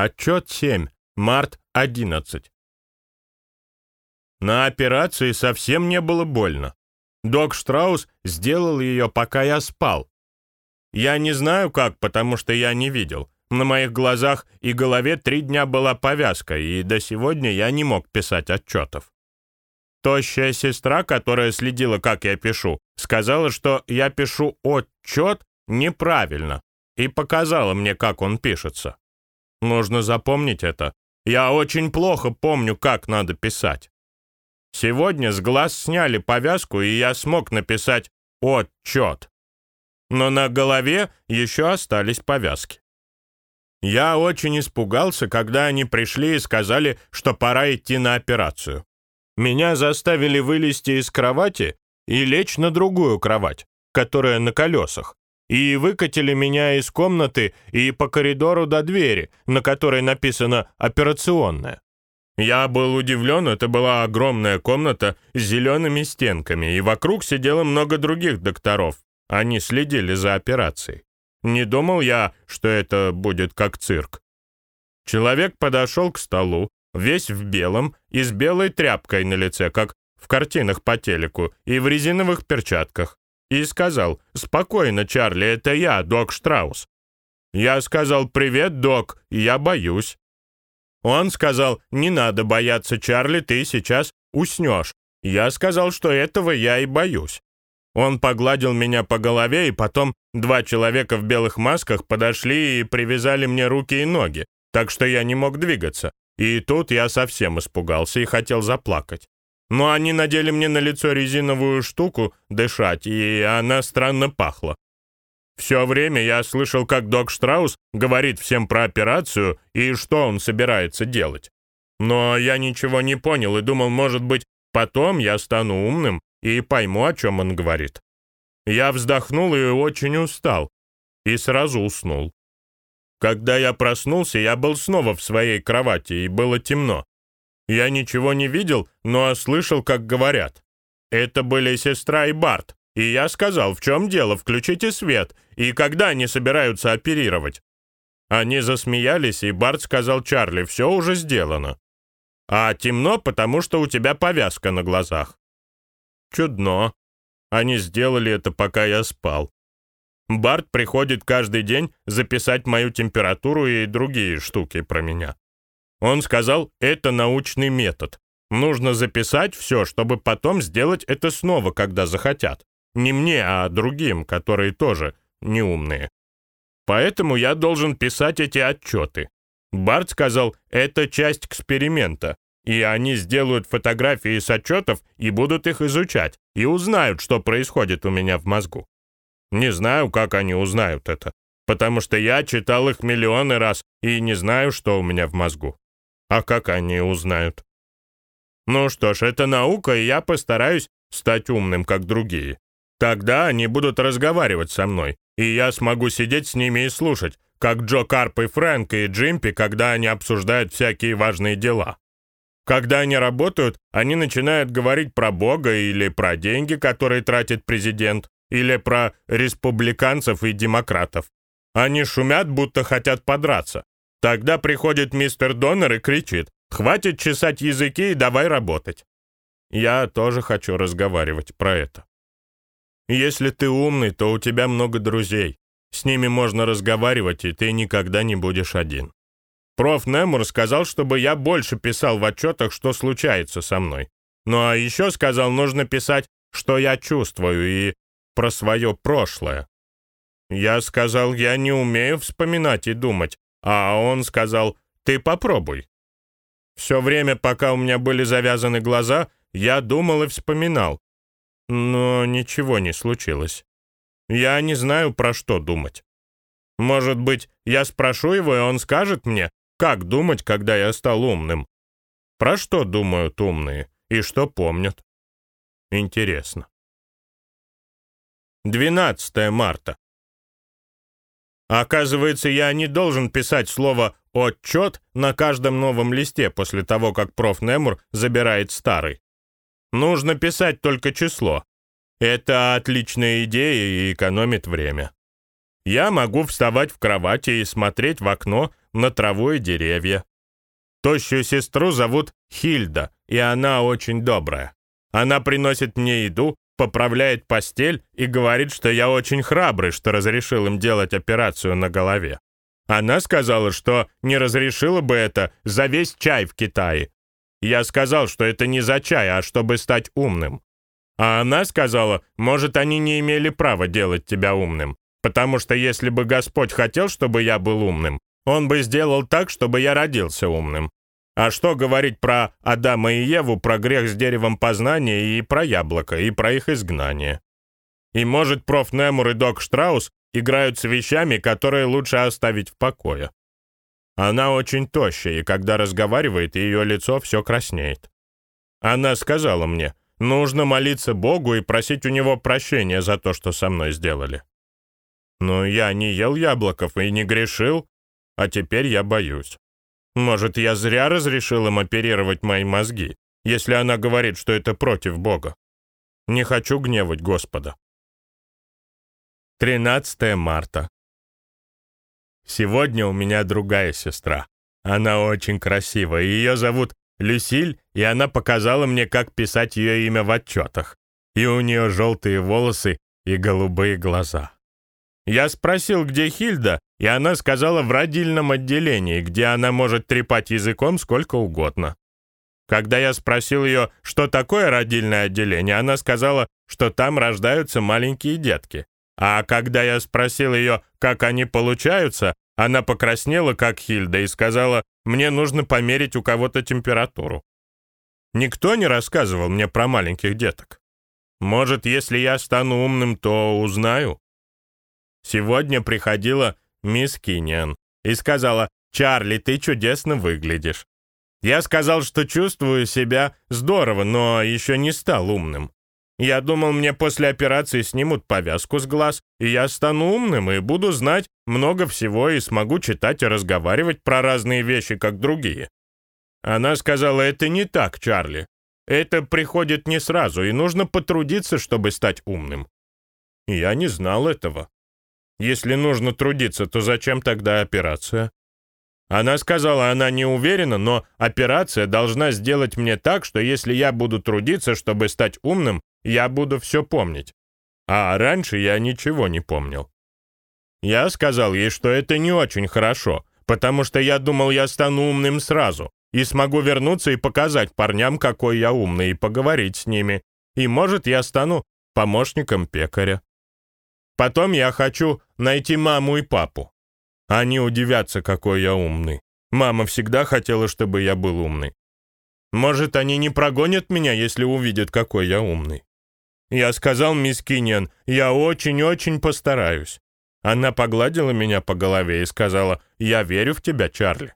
Отчет 7. Март 11. На операции совсем не было больно. Док Штраус сделал ее, пока я спал. Я не знаю как, потому что я не видел. На моих глазах и голове три дня была повязка, и до сегодня я не мог писать отчетов. Тощая сестра, которая следила, как я пишу, сказала, что я пишу отчет неправильно, и показала мне, как он пишется. Нужно запомнить это. Я очень плохо помню, как надо писать. Сегодня с глаз сняли повязку, и я смог написать «отчет». Но на голове еще остались повязки. Я очень испугался, когда они пришли и сказали, что пора идти на операцию. Меня заставили вылезти из кровати и лечь на другую кровать, которая на колесах, и выкатили меня из комнаты и по коридору до двери, на которой написано «операционная». Я был удивлен, это была огромная комната с зелеными стенками, и вокруг сидело много других докторов. Они следили за операцией. Не думал я, что это будет как цирк. Человек подошел к столу, весь в белом и с белой тряпкой на лице, как в картинах по телеку, и в резиновых перчатках и сказал «Спокойно, Чарли, это я, док Штраус». Я сказал «Привет, док, я боюсь». Он сказал «Не надо бояться, Чарли, ты сейчас уснешь». Я сказал, что этого я и боюсь. Он погладил меня по голове, и потом два человека в белых масках подошли и привязали мне руки и ноги, так что я не мог двигаться. И тут я совсем испугался и хотел заплакать. Но они надели мне на лицо резиновую штуку дышать, и она странно пахла. Все время я слышал, как док Штраус говорит всем про операцию и что он собирается делать. Но я ничего не понял и думал, может быть, потом я стану умным и пойму, о чем он говорит. Я вздохнул и очень устал, и сразу уснул. Когда я проснулся, я был снова в своей кровати, и было темно. Я ничего не видел, но слышал, как говорят. Это были сестра и Барт. И я сказал, в чем дело, включите свет, и когда они собираются оперировать. Они засмеялись, и Барт сказал Чарли, все уже сделано. А темно, потому что у тебя повязка на глазах. Чудно. Они сделали это, пока я спал. Барт приходит каждый день записать мою температуру и другие штуки про меня. Он сказал, это научный метод. Нужно записать все, чтобы потом сделать это снова, когда захотят. Не мне, а другим, которые тоже неумные. Поэтому я должен писать эти отчеты. Барт сказал, это часть эксперимента, и они сделают фотографии с отчетов и будут их изучать, и узнают, что происходит у меня в мозгу. Не знаю, как они узнают это, потому что я читал их миллионы раз и не знаю, что у меня в мозгу. А как они узнают? Ну что ж, это наука, и я постараюсь стать умным, как другие. Тогда они будут разговаривать со мной, и я смогу сидеть с ними и слушать, как Джо Карп и Фрэнк и Джимпи, когда они обсуждают всякие важные дела. Когда они работают, они начинают говорить про Бога или про деньги, которые тратит президент, или про республиканцев и демократов. Они шумят, будто хотят подраться, Тогда приходит мистер Доннер и кричит, «Хватит чесать языки и давай работать». Я тоже хочу разговаривать про это. Если ты умный, то у тебя много друзей. С ними можно разговаривать, и ты никогда не будешь один. Проф. Немур сказал, чтобы я больше писал в отчетах, что случается со мной. Ну а еще сказал, нужно писать, что я чувствую, и про свое прошлое. Я сказал, я не умею вспоминать и думать, а он сказал, ты попробуй. Все время, пока у меня были завязаны глаза, я думал и вспоминал. Но ничего не случилось. Я не знаю, про что думать. Может быть, я спрошу его, и он скажет мне, как думать, когда я стал умным. Про что думают умные и что помнят? Интересно. 12 марта. Оказывается, я не должен писать слово «отчет» на каждом новом листе после того, как проф. Немур забирает старый. Нужно писать только число. Это отличная идея и экономит время. Я могу вставать в кровати и смотреть в окно, на траву и деревья. Тощую сестру зовут Хильда, и она очень добрая. Она приносит мне еду, поправляет постель и говорит, что я очень храбрый, что разрешил им делать операцию на голове. Она сказала, что не разрешила бы это за весь чай в Китае. Я сказал, что это не за чай, а чтобы стать умным. А она сказала, может, они не имели права делать тебя умным, потому что если бы Господь хотел, чтобы я был умным, Он бы сделал так, чтобы я родился умным. А что говорить про Адама и Еву, про грех с деревом познания и про яблоко, и про их изгнание? И может, проф. Немур и док Штраус играют с вещами, которые лучше оставить в покое. Она очень тощая, и когда разговаривает, ее лицо все краснеет. Она сказала мне, нужно молиться Богу и просить у него прощения за то, что со мной сделали. Но я не ел яблоков и не грешил, а теперь я боюсь. Может, я зря разрешил им оперировать мои мозги, если она говорит, что это против Бога. Не хочу гневать Господа. 13 марта. Сегодня у меня другая сестра. Она очень красивая, ее зовут Люсиль, и она показала мне, как писать ее имя в отчетах. И у нее желтые волосы и голубые глаза. Я спросил, где Хильда, и она сказала в родильном отделении, где она может трепать языком сколько угодно. Когда я спросил ее, что такое родильное отделение, она сказала, что там рождаются маленькие детки. А когда я спросил ее, как они получаются, она покраснела, как Хильда, и сказала, мне нужно померить у кого-то температуру. Никто не рассказывал мне про маленьких деток. Может, если я стану умным, то узнаю. Сегодня приходила мисс Киньян и сказала, «Чарли, ты чудесно выглядишь». Я сказал, что чувствую себя здорово, но еще не стал умным. Я думал, мне после операции снимут повязку с глаз, и я стану умным и буду знать много всего и смогу читать и разговаривать про разные вещи, как другие. Она сказала, это не так, Чарли. Это приходит не сразу, и нужно потрудиться, чтобы стать умным. я не знал этого. Если нужно трудиться, то зачем тогда операция? Она сказала, она не уверена, но операция должна сделать мне так, что если я буду трудиться, чтобы стать умным, я буду все помнить. А раньше я ничего не помнил. Я сказал ей, что это не очень хорошо, потому что я думал, я стану умным сразу и смогу вернуться и показать парням, какой я умный, и поговорить с ними. И, может, я стану помощником пекаря. Потом я хочу найти маму и папу. Они удивятся, какой я умный. Мама всегда хотела, чтобы я был умный. Может, они не прогонят меня, если увидят, какой я умный. Я сказал мисс Киньян, я очень-очень постараюсь. Она погладила меня по голове и сказала, я верю в тебя, Чарли.